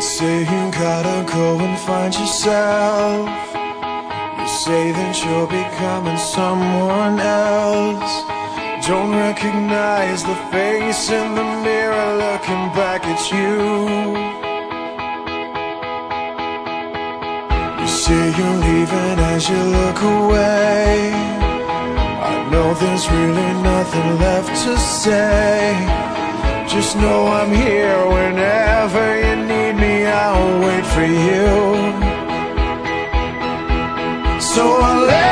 You say you gotta go and find yourself. You say that you're becoming someone else. Don't recognize the face in the mirror looking back at you. You say you're leaving as you look away. I know there's really nothing left to say. Just know I'm here whenever you need. I'll wait for you. So I let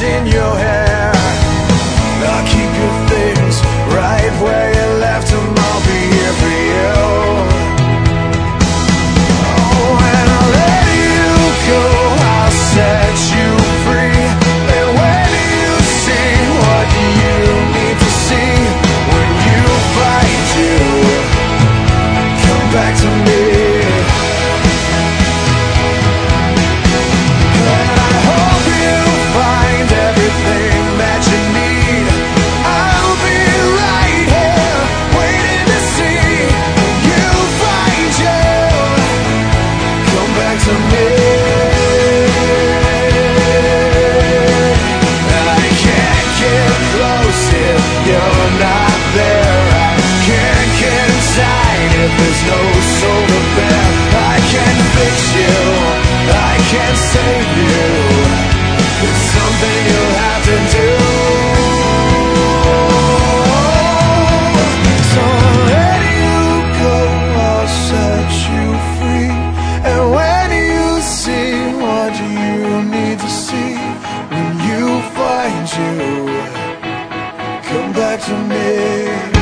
in your head. you. Come back to me.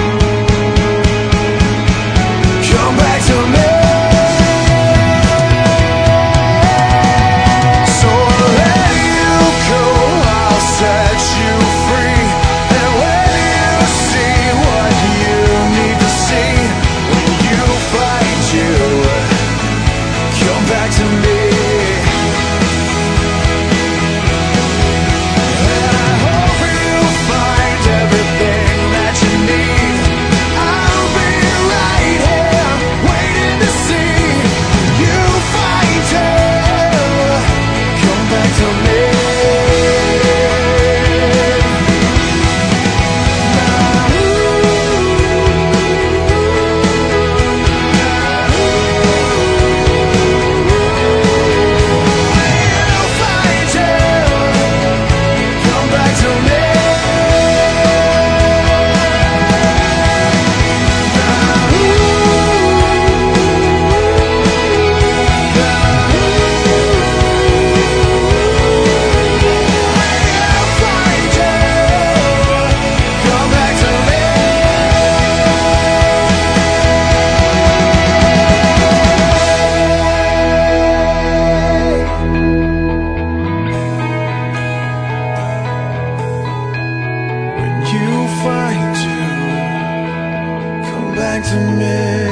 to me.